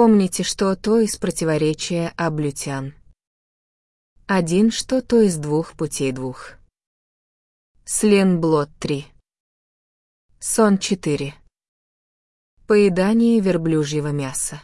Помните, что то из противоречия облютян. Один, что то из двух путей двух. Сленблот три. 3. Сон 4. Поедание верблюжьего мяса.